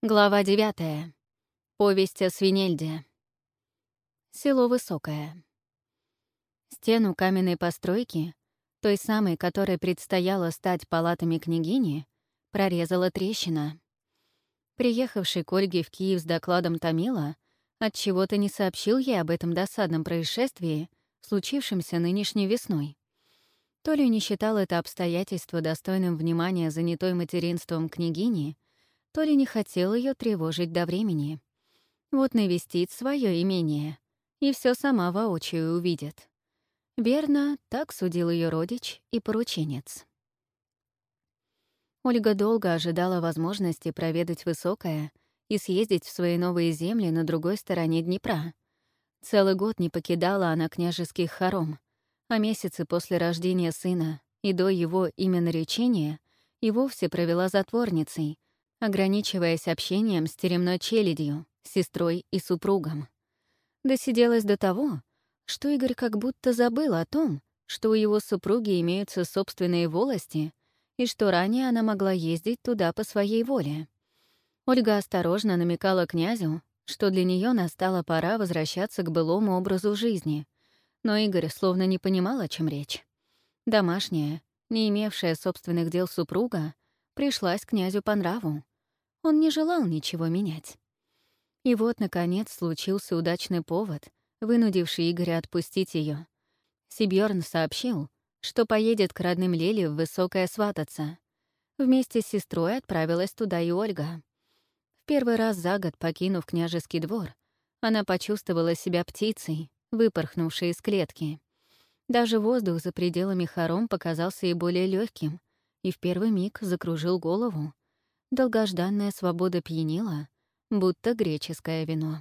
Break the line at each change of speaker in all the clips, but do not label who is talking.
Глава 9. Повесть о Свинельде. Село Высокое. Стену каменной постройки, той самой, которой предстояло стать палатами княгини, прорезала трещина. Приехавший к Ольге в Киев с докладом Томила отчего-то не сообщил ей об этом досадном происшествии, случившемся нынешней весной. То ли не считал это обстоятельство достойным внимания занятой материнством княгини — то ли не хотел ее тревожить до времени. Вот навестит свое имение, и все сама воочию увидит. Верно, так судил ее родич и порученец. Ольга долго ожидала возможности проведать Высокое и съездить в свои новые земли на другой стороне Днепра. Целый год не покидала она княжеских хором, а месяцы после рождения сына и до его именно речения и вовсе провела затворницей, ограничиваясь общением с теремной челядью, сестрой и супругом. Досиделась до того, что Игорь как будто забыл о том, что у его супруги имеются собственные волости и что ранее она могла ездить туда по своей воле. Ольга осторожно намекала князю, что для нее настала пора возвращаться к былому образу жизни, но Игорь словно не понимал, о чем речь. Домашняя, не имевшая собственных дел супруга, пришлась князю по нраву. Он не желал ничего менять. И вот, наконец, случился удачный повод, вынудивший Игоря отпустить ее. Сибьорн сообщил, что поедет к родным Лели в Высокое свататься. Вместе с сестрой отправилась туда и Ольга. В первый раз за год, покинув княжеский двор, она почувствовала себя птицей, выпорхнувшей из клетки. Даже воздух за пределами хором показался ей более легким, и в первый миг закружил голову, Долгожданная свобода пьянила, будто греческое вино.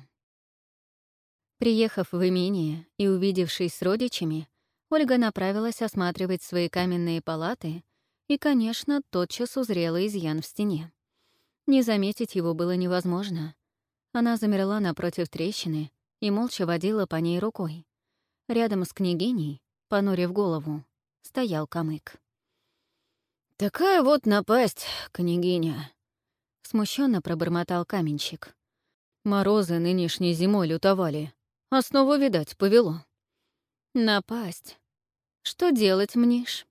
Приехав в имение и увидевшись с родичами, Ольга направилась осматривать свои каменные палаты и, конечно, тотчас узрела изъян в стене. Не заметить его было невозможно. Она замерла напротив трещины и молча водила по ней рукой. Рядом с княгиней, понурив голову, стоял камык. «Такая вот напасть, княгиня!» Смущенно пробормотал каменщик. Морозы нынешней зимой лютовали. Основу, а видать, повело. Напасть. Что делать мнишь?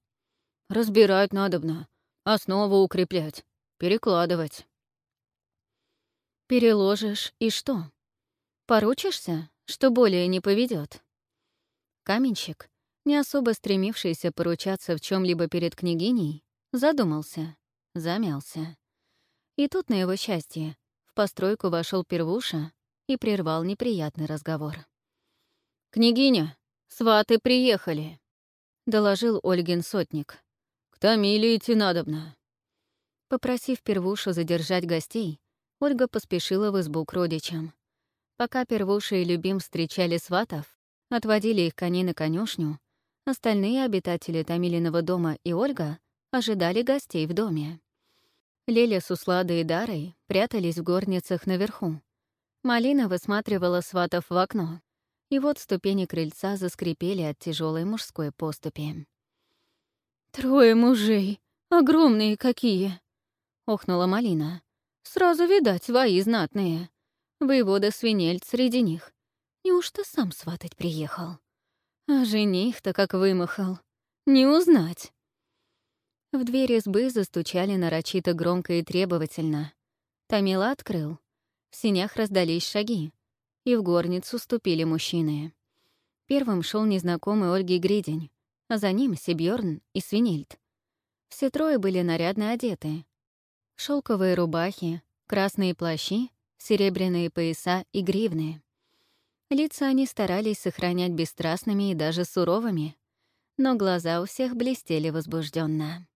Разбирать надобно. Основу укреплять. Перекладывать. Переложишь, и что? Поручишься, что более не поведет. Каменщик, не особо стремившийся поручаться в чем либо перед княгиней, задумался, замялся. И тут, на его счастье, в постройку вошел первуша и прервал неприятный разговор. «Княгиня, сваты приехали», — доложил Ольгин сотник. «К Томиле идти надобно». Попросив первушу задержать гостей, Ольга поспешила в избу к родичам. Пока первуша и любим встречали сватов, отводили их коней на конюшню, остальные обитатели Томилиного дома и Ольга ожидали гостей в доме. Леля с Усладой и Дарой прятались в горницах наверху. Малина высматривала сватов в окно. И вот ступени крыльца заскрипели от тяжелой мужской поступи. «Трое мужей! Огромные какие!» — охнула Малина. «Сразу видать, вои знатные. Воевода свинельт среди них. Неужто сам сватать приехал? А жених-то как вымахал. Не узнать!» В дверь избы застучали нарочито громко и требовательно. Тамила открыл. В синях раздались шаги, и в горницу ступили мужчины. Первым шел незнакомый Ольги Гридень, а за ним Сибьорн и Свинельд. Все трое были нарядно одеты. Шелковые рубахи, красные плащи, серебряные пояса и гривны. Лица они старались сохранять бесстрастными и даже суровыми, но глаза у всех блестели возбужденно.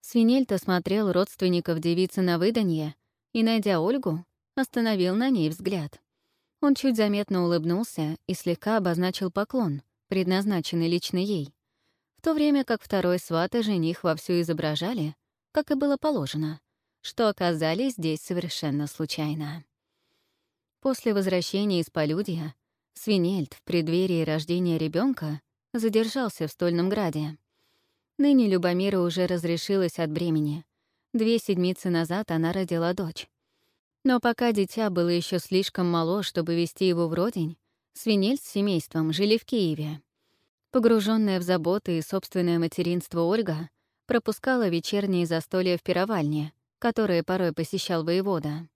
Свинельта смотрел родственников девицы на выданье и, найдя Ольгу, остановил на ней взгляд. Он чуть заметно улыбнулся и слегка обозначил поклон, предназначенный лично ей, в то время как второй сват и жених вовсю изображали, как и было положено, что оказались здесь совершенно случайно. После возвращения из полюдья Свинельд в преддверии рождения ребенка задержался в Стольном Граде. Ныне Любомира уже разрешилась от бремени. Две седмицы назад она родила дочь. Но пока дитя было еще слишком мало, чтобы вести его вродень, Свинель с семейством жили в Киеве. Погруженная в заботы и собственное материнство Ольга пропускала вечерние застолья в пировальне, которые порой посещал воевода.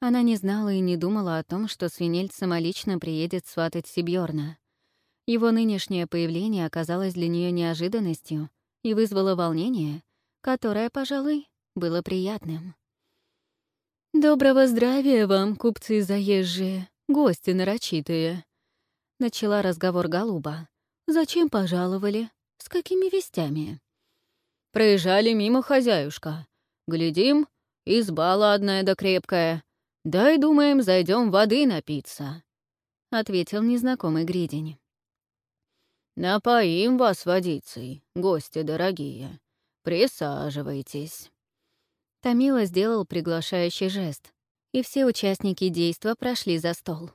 Она не знала и не думала о том, что свинель самолично приедет сватать Сибьорна. Его нынешнее появление оказалось для нее неожиданностью и вызвало волнение, которое, пожалуй, было приятным. «Доброго здравия вам, купцы заезжие, гости нарочитые!» Начала разговор Голуба. «Зачем пожаловали? С какими вестями?»
«Проезжали мимо хозяюшка. Глядим, изба ладная да крепкая. Дай, думаем, зайдем воды напиться», — ответил незнакомый гридень. «Напоим вас водицей, гости дорогие. Присаживайтесь».
Томила сделал приглашающий жест, и все участники действа прошли за стол.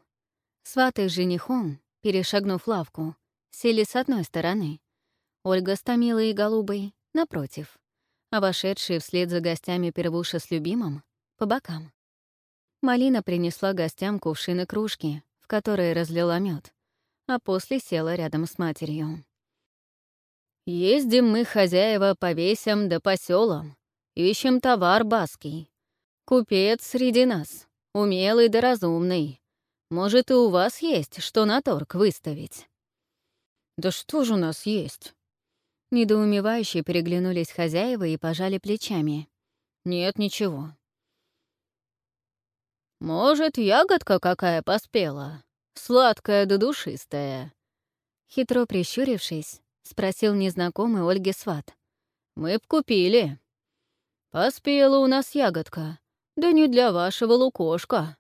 Сваты с женихом, перешагнув лавку, сели с одной стороны. Ольга с Томилой и Голубой — напротив, а вошедшие вслед за гостями первуша с любимым — по бокам. Малина принесла гостям кувшины кружки, в которые разлила мед, а после села рядом с матерью.
«Ездим мы, хозяева, по весям да по селам, ищем товар баский. Купец среди нас, умелый да разумный. Может, и у вас есть, что на торг выставить?» «Да что же у нас есть?»
Недоумевающие переглянулись хозяева и пожали плечами.
«Нет ничего. «Может, ягодка какая поспела? Сладкая да душистая?»
Хитро прищурившись, спросил незнакомый Ольги сват.
«Мы б купили». «Поспела у нас ягодка. Да не для вашего лукошка».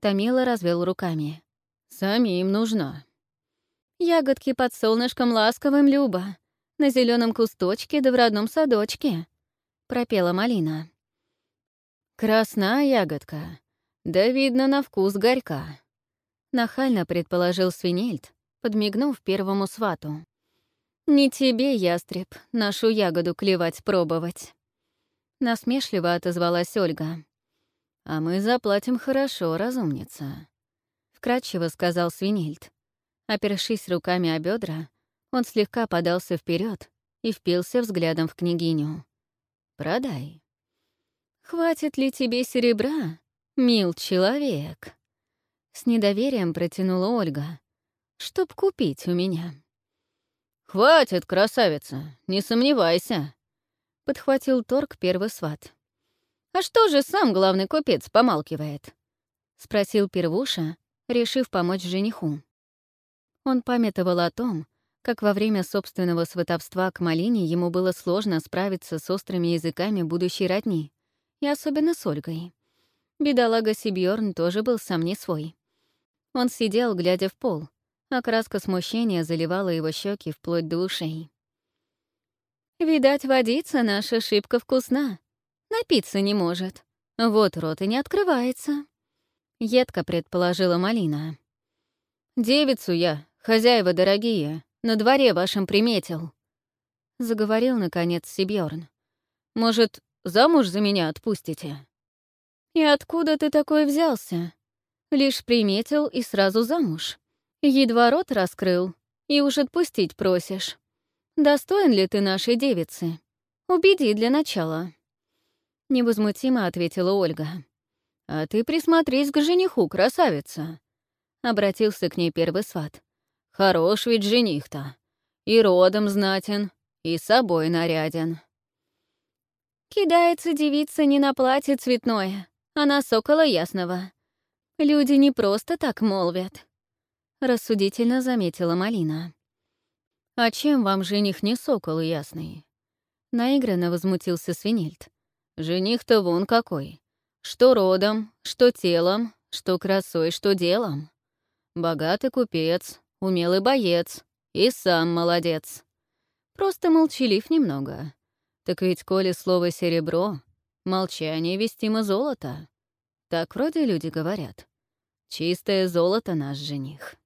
Томила развел руками.
«Самим нужна».
«Ягодки под солнышком ласковым, Люба. На зеленом кусточке да в родном садочке», — пропела Малина.
«Красная ягодка. «Да, видно, на вкус горька», — нахально предположил Свинельд, подмигнув первому свату.
«Не тебе, ястреб, нашу ягоду клевать пробовать». Насмешливо отозвалась Ольга.
«А мы заплатим хорошо, разумница», — вкратчиво сказал Свинельд.
Опершись руками о бедра, он слегка подался вперед и впился взглядом в княгиню. «Продай». «Хватит ли тебе серебра?» «Мил человек», — с недоверием протянула Ольга, — «чтоб купить у меня».
«Хватит, красавица, не сомневайся», —
подхватил торг первый сват. «А что же сам главный купец помалкивает?» — спросил первуша, решив помочь жениху. Он памятовал о том, как во время собственного сватовства к Малине ему было сложно справиться с острыми языками будущей родни, и особенно с Ольгой. Бедолага Сибьорн тоже был сам не свой. Он сидел, глядя в пол, а краска смущения заливала его щеки вплоть до ушей. «Видать, водица наша шибко вкусна. Напиться не может. Вот рот и не открывается», — едко предположила Малина.
«Девицу я, хозяева дорогие, на дворе вашем приметил», — заговорил, наконец, Сибьорн. «Может, замуж за меня отпустите?»
«И откуда ты такой взялся? Лишь приметил и сразу замуж. Едва рот раскрыл, и уж отпустить просишь. Достоин ли ты нашей девицы? Убеди для начала». Невозмутимо ответила Ольга.
«А ты присмотрись к жениху, красавица!» Обратился к ней первый сват. «Хорош ведь жених-то. И родом знатен, и собой наряден».
Кидается девица не на платье цветное, она сокола ясного. Люди не просто так молвят. Рассудительно заметила Малина.
«А чем вам жених не сокол ясный?»
Наигранно возмутился Свинельд.
«Жених-то вон какой. Что родом, что телом, что красой, что делом. Богатый купец, умелый боец и сам молодец. Просто молчалив немного. Так ведь коли слово «серебро», Молчание вестимо золото. Так вроде люди говорят. Чистое золото наш жених.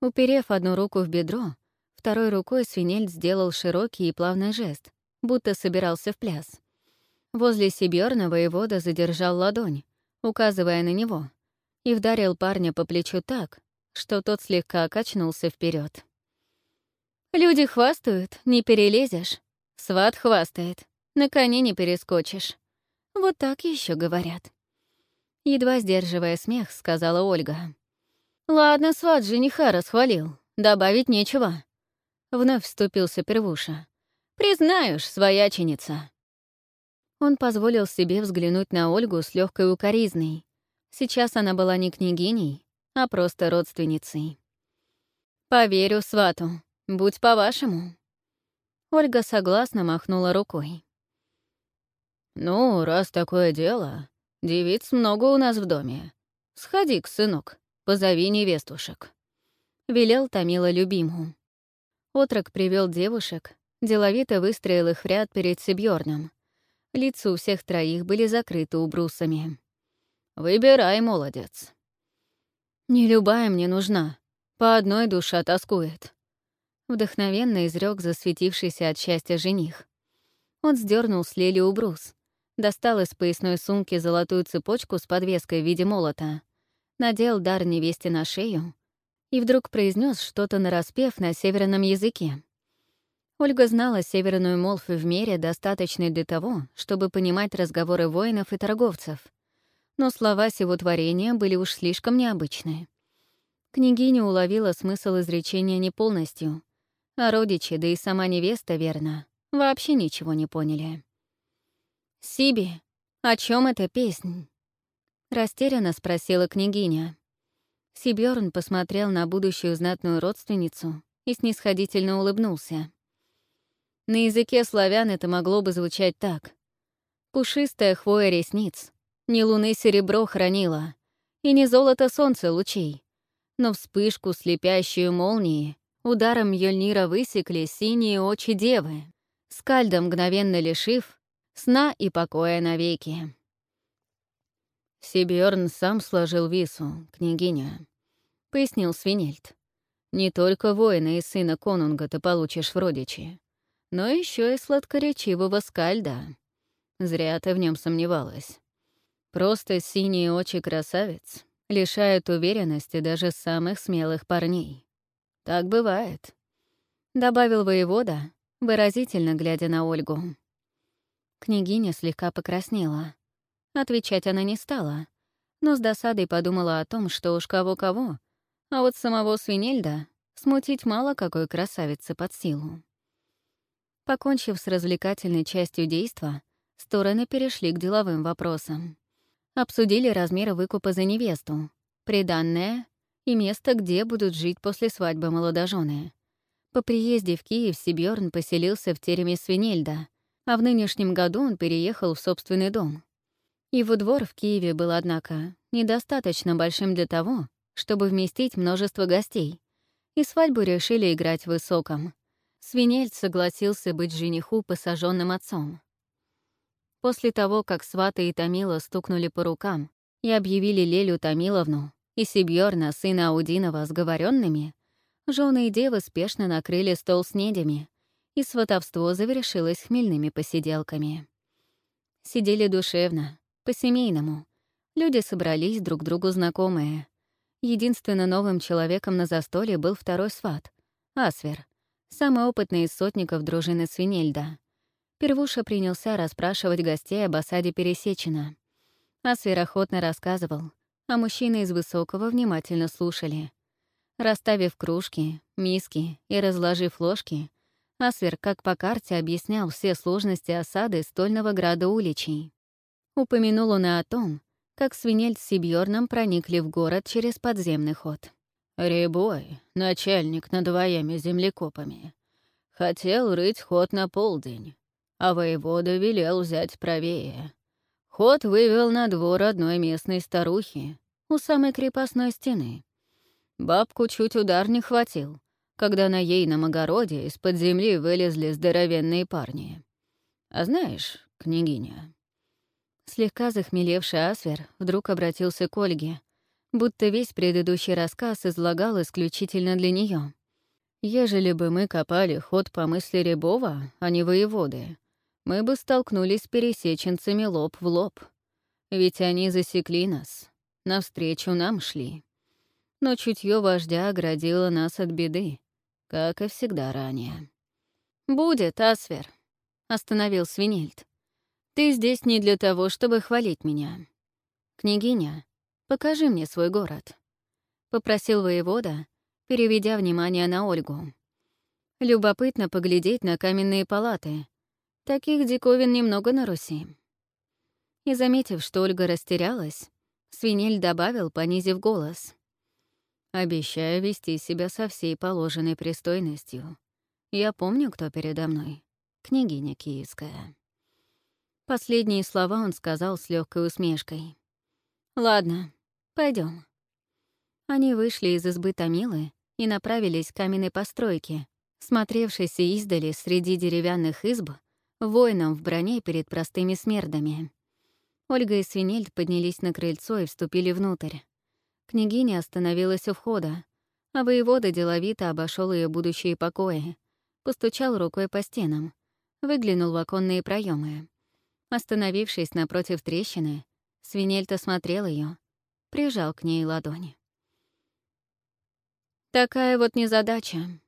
Уперев одну руку в бедро, второй рукой свинель сделал широкий и плавный жест, будто собирался в пляс. Возле Сибёрна воевода задержал ладонь, указывая на него, и вдарил парня по плечу так, что тот слегка качнулся вперед. «Люди хвастают, не перелезешь. Сват хвастает, на коне не перескочишь. Вот так еще говорят». Едва сдерживая смех, сказала Ольга. «Ладно, сват жениха расхвалил, добавить нечего». Вновь вступился Первуша. «Признаешь, свояченица». Он позволил себе взглянуть на Ольгу с легкой укоризной. Сейчас она была не княгиней, а просто родственницей. «Поверю свату. Будь по-вашему». Ольга согласно махнула рукой.
«Ну, раз такое дело, девиц много у нас в доме. сходи к сынок, позови невестушек», — велел Томила любиму.
Отрок привел девушек, деловито выстроил их в ряд перед Сибьорном. Лица у всех троих были закрыты убрусами.
«Выбирай, молодец».
«Не любая мне нужна. По одной душа тоскует», — вдохновенно изрек засветившийся от счастья жених. Он сдернул с Лели убрус, достал из поясной сумки золотую цепочку с подвеской в виде молота, надел дар невесте на шею и вдруг произнес что-то нараспев на северном языке. Ольга знала северную молву в мере, достаточной для того, чтобы понимать разговоры воинов и торговцев. Но слова сего творения были уж слишком необычные. Княгиня уловила смысл изречения не полностью, а родичи, да и сама невеста, верно, вообще ничего не поняли. «Сиби, о чем эта песня?» Растерянно спросила княгиня. Сибёрн посмотрел на будущую знатную родственницу и снисходительно улыбнулся. На языке славян это могло бы звучать так. Пушистая хвоя ресниц, не луны серебро хранила, и не золото солнца лучей, но вспышку слепящую молнии ударом Йольнира высекли синие очи девы, скальдом мгновенно лишив сна и покоя навеки.
Сибьорн сам сложил вису, княгиня», — пояснил Свинельд. «Не только воина и сына конунга ты получишь в родичи, но еще и сладкоречивого скальда. Зря ты в нем сомневалась. Просто синие очи красавец лишают уверенности даже самых смелых парней. Так бывает. Добавил воевода, выразительно глядя на Ольгу.
Княгиня слегка покраснела. Отвечать она не стала, но с досадой подумала о том, что уж кого-кого, а вот самого Свинельда смутить мало какой красавицы под силу. Покончив с развлекательной частью действа, стороны перешли к деловым вопросам. Обсудили размеры выкупа за невесту, приданное и место, где будут жить после свадьбы молодожены. По приезде в Киев Сибьорн поселился в тереме Свинельда, а в нынешнем году он переехал в собственный дом. Его двор в Киеве был, однако, недостаточно большим для того, чтобы вместить множество гостей, и свадьбу решили играть в высоком — Свинельд согласился быть жениху посаженным отцом. После того, как сваты и Томила стукнули по рукам и объявили Лелю Томиловну и Сибьорна, сына Аудинова, сговоренными, жены и девы спешно накрыли стол с недями, и сватовство завершилось хмельными посиделками. Сидели душевно, по-семейному. Люди собрались друг другу знакомые. Единственно новым человеком на застолье был второй сват — Асвер — самый опытный из сотников дружины Свинельда. Первуша принялся расспрашивать гостей об осаде Пересечина. Асвер охотно рассказывал, а мужчины из Высокого внимательно слушали. Расставив кружки, миски и разложив ложки, Асвер, как по карте, объяснял все сложности осады стольного града Уличей. Упомянул он и о том, как Свинельд с Сибьорном проникли в город через подземный ход.
Рябой, начальник над двоими землекопами, хотел рыть ход на полдень, а воевода велел взять правее. Ход вывел на двор одной местной старухи у самой крепостной стены. Бабку чуть удар не хватил, когда на ейном огороде из-под земли вылезли здоровенные парни. А знаешь, княгиня...
Слегка захмелевший Асвер вдруг обратился к Ольге, будто весь предыдущий рассказ излагал исключительно для нее.
Ежели бы мы копали ход по мысли Рябова, а не воеводы, мы бы столкнулись с пересеченцами лоб в лоб. Ведь они засекли нас, навстречу нам шли. Но чутье вождя оградило нас от беды, как и всегда ранее.
«Будет, Асвер», — остановил Свинельд. «Ты здесь не для того, чтобы хвалить меня. Княгиня, покажи мне свой город», — попросил воевода, переведя внимание на Ольгу. «Любопытно поглядеть на каменные палаты. Таких диковин немного на Руси». И, заметив, что Ольга растерялась, Свинель добавил, понизив голос. «Обещаю вести себя со всей положенной пристойностью. Я помню, кто передо мной. Княгиня Киевская». Последние слова он сказал с легкой усмешкой. «Ладно, пойдем. Они вышли из избы Томилы и направились к каменной постройке, смотревшейся издали среди деревянных изб, воином в броне перед простыми смердами. Ольга и Свинельд поднялись на крыльцо и вступили внутрь. Княгиня остановилась у входа, а воевода деловито обошел ее будущие покои, постучал рукой по стенам, выглянул в оконные проемы. Остановившись напротив трещины, Свинельд осмотрел ее, прижал к ней ладони. «Такая вот незадача».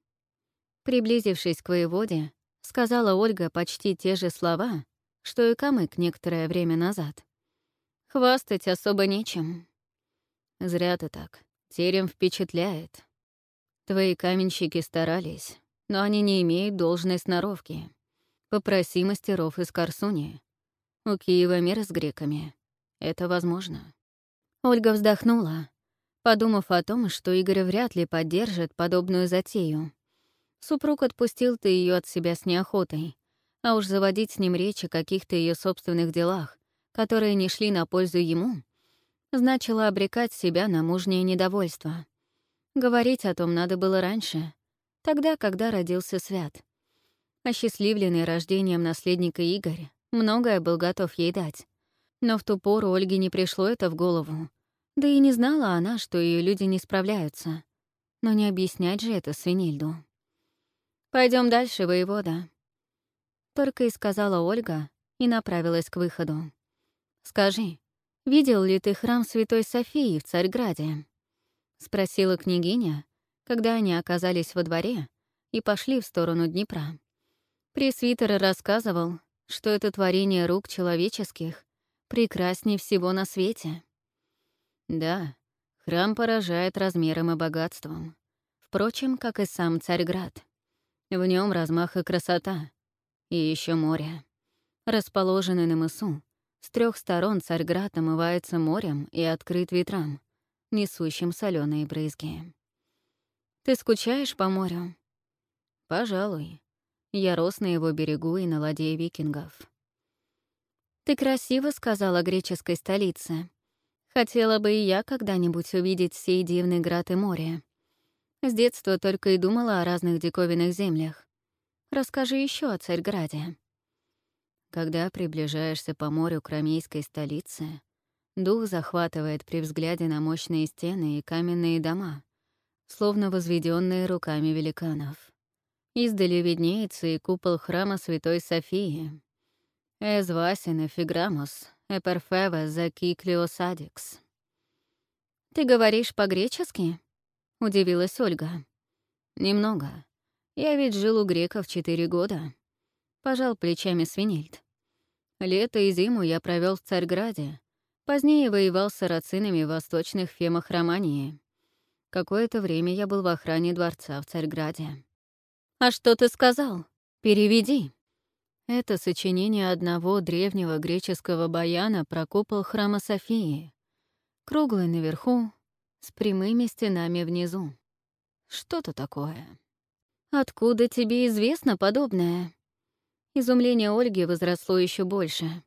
Приблизившись к воеводе, сказала Ольга почти те же слова, что и Камык некоторое время назад. Хвастать особо нечем. Зря ты так. Терем впечатляет. Твои каменщики старались, но они не имеют должной сноровки. Попроси мастеров из Корсуни. У Киева мир с греками. Это возможно. Ольга вздохнула, подумав о том, что Игорь вряд ли поддержит подобную затею. Супруг отпустил ты ее от себя с неохотой, а уж заводить с ним речь о каких-то ее собственных делах которые не шли на пользу ему, значило обрекать себя на мужнее недовольство. Говорить о том надо было раньше, тогда, когда родился Свят. Осчастливленный рождением наследника Игорь, многое был готов ей дать. Но в ту пору Ольге не пришло это в голову. Да и не знала она, что ее люди не справляются. Но не объяснять же это Свинильду. Пойдем дальше, воевода», — только и сказала Ольга и направилась к выходу. «Скажи, видел ли ты храм Святой Софии в Царьграде?» — спросила княгиня, когда они оказались во дворе и пошли в сторону Днепра. Пресвитер рассказывал, что это творение рук человеческих прекраснее всего на свете. Да, храм поражает размером и богатством. Впрочем, как и сам Царьград. В нем размах и красота. И еще море. Расположенный на мысу, с трех сторон Царьград омывается морем и открыт ветрам, несущим соленые брызги. «Ты скучаешь по морю?» «Пожалуй. Я рос на его берегу и на ладье викингов». «Ты красиво сказала греческой столице. Хотела бы и я когда-нибудь увидеть сей дивный град и море. С детства только и думала о разных диковинных землях. Расскажи еще о Царьграде». Когда приближаешься по морю к ромейской столице, дух захватывает при взгляде на мощные стены и каменные дома, словно возведенные руками великанов. Издали виднеется и купол храма Святой Софии. «Эз Васин Фиграмос, Эперфева Закиклиосадикс». «Ты говоришь по-гречески?» — удивилась Ольга. «Немного. Я ведь жил у греков четыре года. Пожал плечами Свинельд. Лето и зиму я провел в Царьграде. Позднее воевал с сарацинами в восточных фемах Романии. Какое-то время я был в охране дворца в Царьграде. «А что ты сказал? Переведи». Это сочинение одного древнего греческого баяна про купол храма Софии. Круглый наверху, с прямыми стенами внизу. Что-то такое. «Откуда тебе известно подобное?» Изумление Ольги возросло еще больше.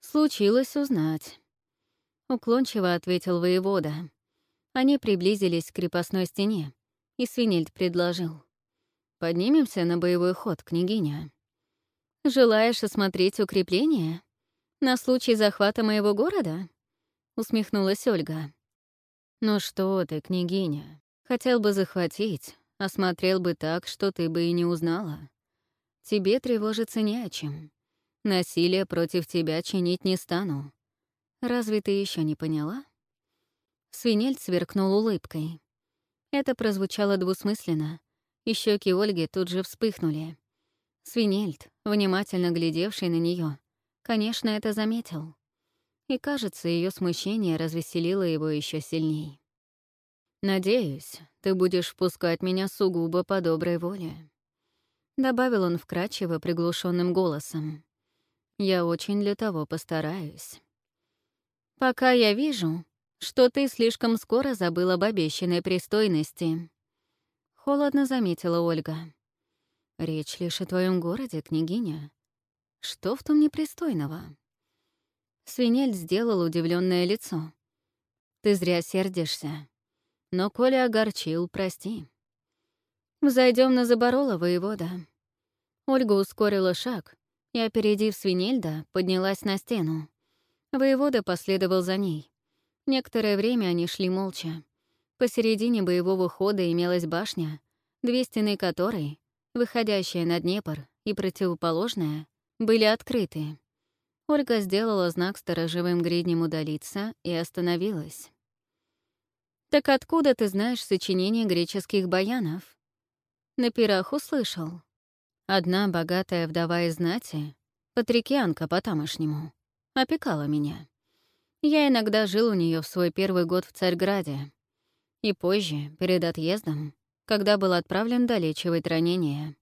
«Случилось узнать», — уклончиво ответил воевода. Они приблизились к крепостной стене, и Свинельд предложил. «Поднимемся на боевой ход, княгиня». «Желаешь осмотреть укрепление? На случай захвата моего города?» — усмехнулась Ольга. «Ну что ты, княгиня, хотел бы захватить, осмотрел бы так, что ты бы и не узнала. Тебе тревожиться не о чем. Насилие против тебя чинить не стану. Разве ты еще не поняла? Свинельд сверкнул улыбкой. Это прозвучало двусмысленно, и щеки Ольги тут же вспыхнули. Свинельд, внимательно глядевший на нее, конечно, это заметил. И, кажется, ее смущение развеселило его еще сильней. «Надеюсь, ты будешь впускать меня сугубо по доброй воле», — добавил он вкрадчиво приглушенным голосом. «Я очень для того постараюсь». «Пока я вижу, что ты слишком скоро забыл об обещанной пристойности», — холодно заметила Ольга. «Речь лишь о твоем городе, княгиня. Что в том непристойного?» Свинель сделал удивленное лицо. «Ты зря сердишься. Но Коля огорчил, прости. Взойдем на Заборола, воевода. Ольга ускорила шаг и, опередив свинельда, поднялась на стену. Воевода последовал за ней. Некоторое время они шли молча. Посередине боевого хода имелась башня, две стены которой, выходящая на Днепр и противоположная, были открыты. Ольга сделала знак сторожевым гриднем удалиться и остановилась. «Так откуда ты знаешь сочинения греческих баянов?» «На пирах услышал. Одна богатая вдова из знати, патрикианка по-тамошнему, опекала меня. Я иногда жил у нее в свой первый год в Царьграде. И позже, перед отъездом, когда был отправлен долечивать ранение.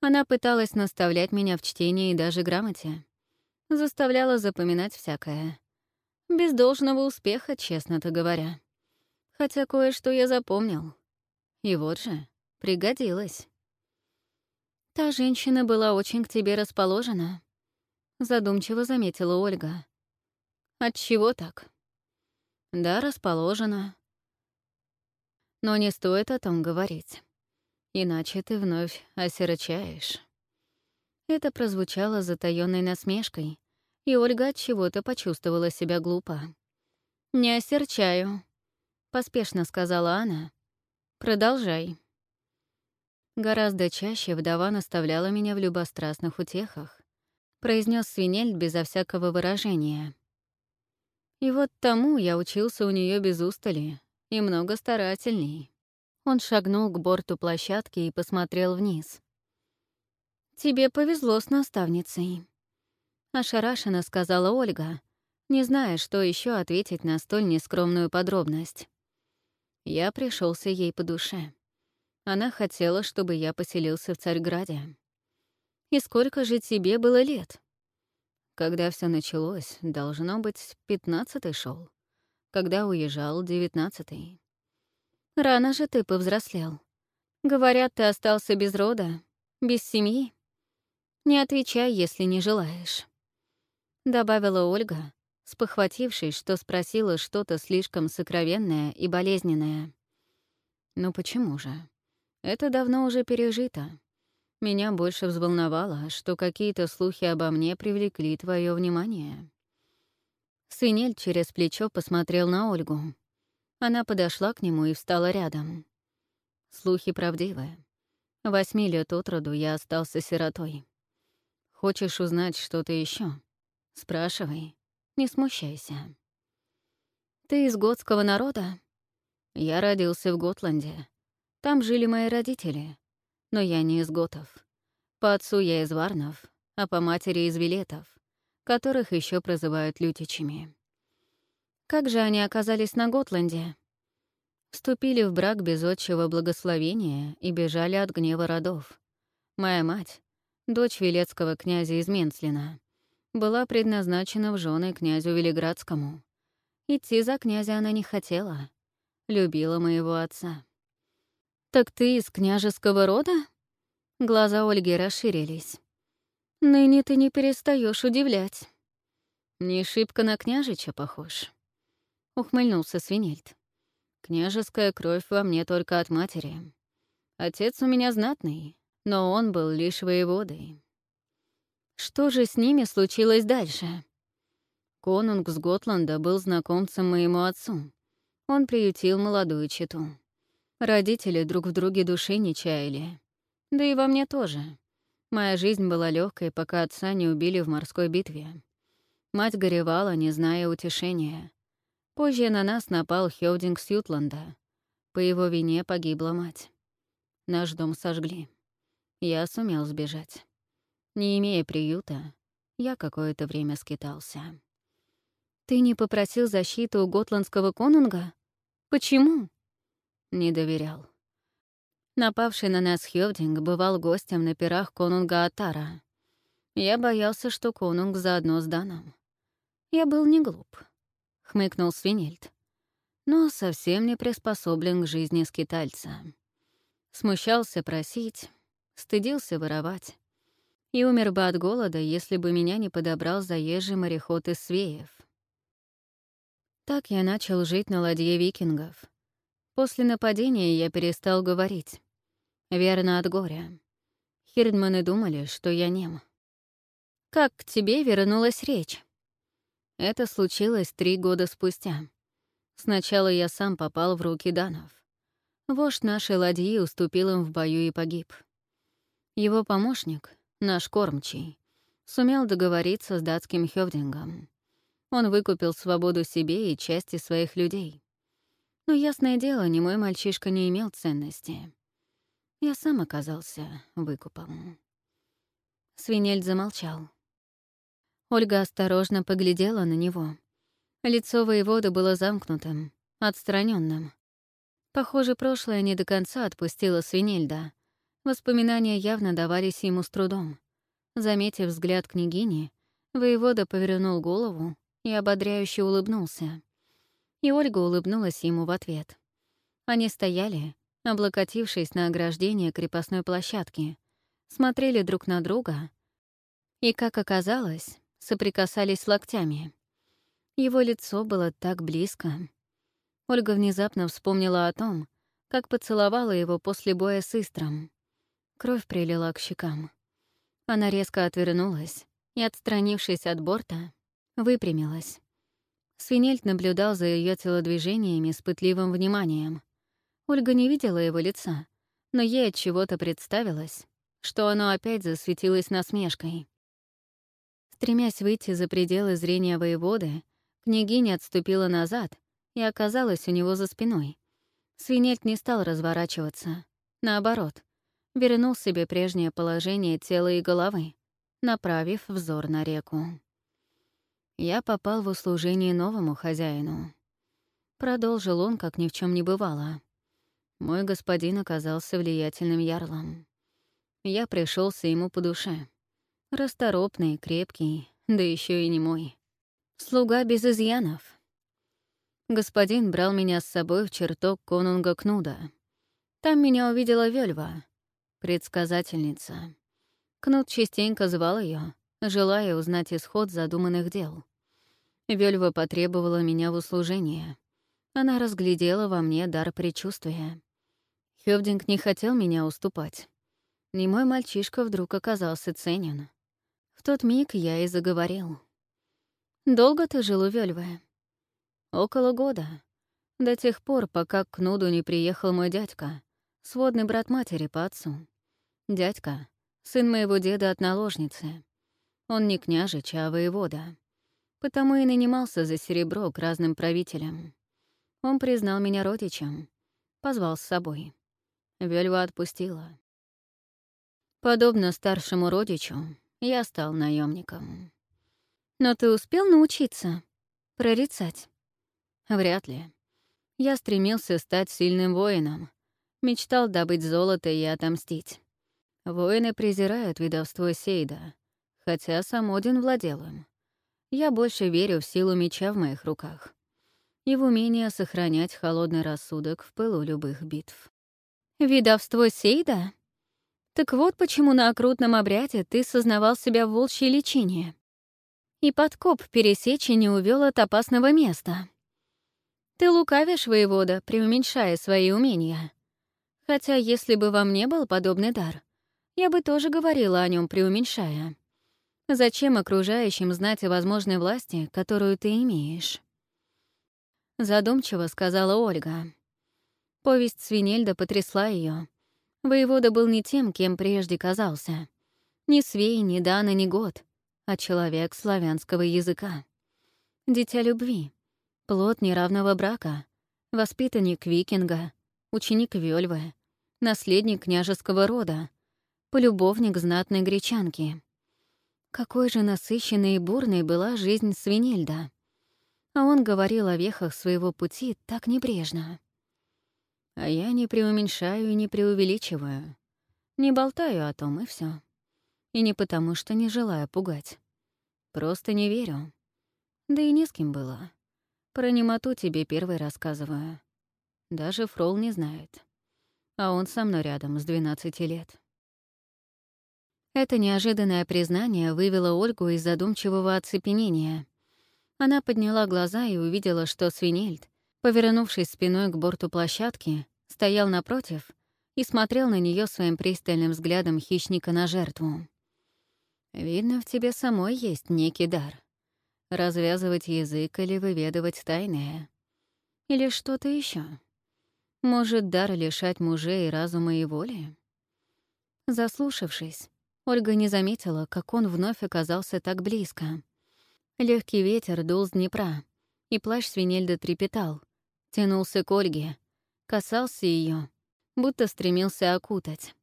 Она пыталась наставлять меня в чтении и даже грамоте. Заставляла запоминать всякое. Без должного успеха, честно-то говоря. Хотя кое-что я запомнил. И вот же, пригодилось. Та женщина была очень к тебе расположена. Задумчиво заметила Ольга. От чего так? Да, расположена. Но не стоит о том говорить. Иначе ты вновь осирочаешь. Это прозвучало затаённой насмешкой, и Ольга от чего-то почувствовала себя глупо. «Не осерчаю», поспешно сказала она. Продолжай. Гораздо чаще вдова наставляла меня в любострастных утехах, произнес свинель безо всякого выражения. И вот тому я учился у нее без устали и много старательней. Он шагнул к борту площадки и посмотрел вниз. «Тебе повезло с наставницей», — ошарашенно сказала Ольга, не зная, что еще ответить на столь нескромную подробность. Я пришелся ей по душе. Она хотела, чтобы я поселился в Царьграде. И сколько же тебе было лет? Когда все началось, должно быть, пятнадцатый шел. Когда уезжал, девятнадцатый. Рано же ты повзрослел. Говорят, ты остался без рода, без семьи. Не отвечай, если не желаешь. Добавила Ольга, спохватившись, что спросила что-то слишком сокровенное и болезненное. «Ну почему же? Это давно уже пережито. Меня больше взволновало, что какие-то слухи обо мне привлекли твое внимание». Свинель через плечо посмотрел на Ольгу. Она подошла к нему и встала рядом. Слухи правдивые. Восьми лет от роду я остался сиротой. Хочешь узнать что-то еще? Спрашивай. Не смущайся. Ты из готского народа? Я родился в Готланде. Там жили мои родители. Но я не из готов. По отцу я из варнов, а по матери из вилетов, которых еще прозывают лютичами. Как же они оказались на Готланде? Вступили в брак без отчего благословения и бежали от гнева родов. Моя мать — дочь велецкого князя из Менслина была предназначена в жены князю Велиградскому. Идти за князя она не хотела. Любила моего отца. «Так ты из княжеского рода?» Глаза Ольги расширились. «Ныне ты не перестаешь удивлять». «Не шибко на княжича похож», — ухмыльнулся Свинельд. «Княжеская кровь во мне только от матери. Отец у меня знатный, но он был лишь воеводой. Что же с ними случилось дальше? Конунг с Готланда был знакомцем моему отцу. Он приютил молодую читу. Родители друг в друге души не чаяли. Да и во мне тоже. Моя жизнь была легкой, пока отца не убили в морской битве. Мать горевала, не зная утешения. Позже на нас напал Хёвдинг Сьютланда. По его вине погибла мать. Наш дом сожгли. Я сумел сбежать. Не имея приюта, я какое-то время скитался. «Ты не попросил защиты у готландского конунга? Почему?» Не доверял. Напавший на нас Хёвдинг бывал гостем на пирах конунга Атара. Я боялся, что конунг заодно с Даном. Я был не глуп, — хмыкнул Свинельд, но совсем не приспособлен к жизни скитальца. Смущался просить, стыдился воровать. И умер бы от голода, если бы меня не подобрал заезжий мореход из Свеев. Так я начал жить на ладье викингов. После нападения я перестал говорить. Верно от горя. Хирдманы думали, что я нем. «Как к тебе вернулась речь?» Это случилось три года спустя. Сначала я сам попал в руки данов. Вождь нашей ладьи уступил им в бою и погиб. Его помощник, наш кормчий, сумел договориться с датским Хёвдингом. Он выкупил свободу себе и части своих людей. Но, ясное дело, ни мой мальчишка не имел ценности. Я сам оказался выкупом. Свинель замолчал. Ольга осторожно поглядела на него. Лицо воевода было замкнутым, отстраненным. Похоже, прошлое не до конца отпустило Свинельда. Воспоминания явно давались ему с трудом. Заметив взгляд княгини, воевода повернул голову и ободряюще улыбнулся. И Ольга улыбнулась ему в ответ. Они стояли, облокотившись на ограждение крепостной площадки, смотрели друг на друга и, как оказалось, соприкасались локтями. Его лицо было так близко. Ольга внезапно вспомнила о том, как поцеловала его после боя с Истром. Кровь прилила к щекам. Она резко отвернулась и, отстранившись от борта, выпрямилась. Свинельт наблюдал за ее телодвижениями с пытливым вниманием. Ольга не видела его лица, но ей от чего-то представилось, что оно опять засветилось насмешкой. Стремясь выйти за пределы зрения воеводы, княгиня отступила назад и оказалась у него за спиной. Свинельт не стал разворачиваться. Наоборот, вернул себе прежнее положение тела и головы, направив взор на реку. Я попал в услужение новому хозяину. Продолжил он, как ни в чем не бывало. Мой господин оказался влиятельным ярлом. Я пришелся ему по душе. Расторопный, крепкий, да еще и не мой. Слуга без изъянов. Господин брал меня с собой в чертог конунга Кнуда. Там меня увидела Вельва, предсказательница. Кнут частенько звал ее, желая узнать исход задуманных дел. Вельва потребовала меня в услужение. Она разглядела во мне дар предчувствия. Хёвдинг не хотел меня уступать. И мой мальчишка вдруг оказался ценен. В тот миг я и заговорил. «Долго ты жил у Вельвы?» «Около года. До тех пор, пока к Нуду не приехал мой дядька, сводный брат матери по отцу. Дядька — сын моего деда от наложницы. Он не княжич, а воевода. Потому и нанимался за серебро к разным правителям. Он признал меня родичем, позвал с собой. Вельва отпустила. Подобно старшему родичу, я стал наемником. Но ты успел научиться прорицать? Вряд ли. Я стремился стать сильным воином, мечтал добыть золото и отомстить. Воины презирают видовство Сейда, хотя сам Один владел им. Я больше верю в силу меча в моих руках и в умение сохранять холодный рассудок в пылу любых битв. «Видовство Сейда? Так вот почему на окрутном обряде ты сознавал себя в волчьей личине. И подкоп пересечи не увел от опасного места. Ты лукавишь, воевода, преуменьшая свои умения. Хотя если бы вам не был подобный дар, я бы тоже говорила о нем преуменьшая. Зачем окружающим знать о возможной власти, которую ты имеешь?» Задумчиво сказала Ольга. Повесть Свинельда потрясла ее. Воевода был не тем, кем прежде казался. Ни Свей, ни Дана, ни Год. а человек славянского языка. Дитя любви, плод неравного брака, воспитанник викинга, ученик Вельвы, наследник княжеского рода, полюбовник знатной гречанки. Какой же насыщенной и бурной была жизнь Свинельда. А он говорил о вехах своего пути так небрежно. А я не преуменьшаю и не преувеличиваю. Не болтаю о том, и все. И не потому, что не желаю пугать. Просто не верю. Да и не с кем было. Про немоту тебе первый рассказываю. Даже Фрол не знает. А он со мной рядом с 12 лет. Это неожиданное признание вывело Ольгу из задумчивого оцепенения. Она подняла глаза и увидела, что Свинельд, повернувшись спиной к борту площадки, стоял напротив и смотрел на нее своим пристальным взглядом хищника на жертву. «Видно, в тебе самой есть некий дар. Развязывать язык или выведывать тайное. Или что-то еще. Может, дар лишать мужей разума и воли?» Заслушавшись, Ольга не заметила, как он вновь оказался так близко. Легкий ветер дул с Днепра, и плащ свинельда трепетал, тянулся к Ольге, касался ее, будто стремился окутать.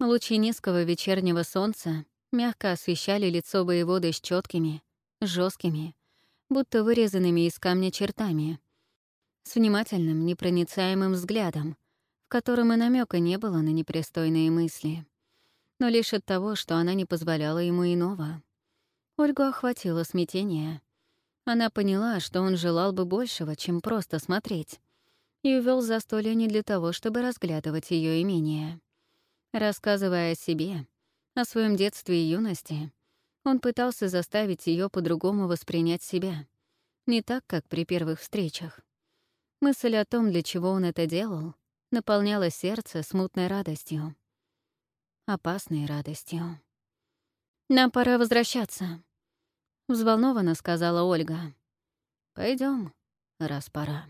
Лучи низкого вечернего солнца мягко освещали лицо воеводы с четкими, жесткими, будто вырезанными из камня чертами, с внимательным, непроницаемым взглядом, в котором и намека не было на непристойные мысли. Но лишь от того, что она не позволяла ему иного. Ольгу охватило смятение. Она поняла, что он желал бы большего, чем просто смотреть и увел застолье не для того, чтобы разглядывать ее имение. Рассказывая о себе, о своем детстве и юности, он пытался заставить ее по-другому воспринять себя, не так, как при первых встречах. Мысль о том, для чего он это делал, наполняла сердце смутной радостью. Опасной радостью. «Нам пора возвращаться», — взволнованно сказала Ольга. Пойдем, раз пора».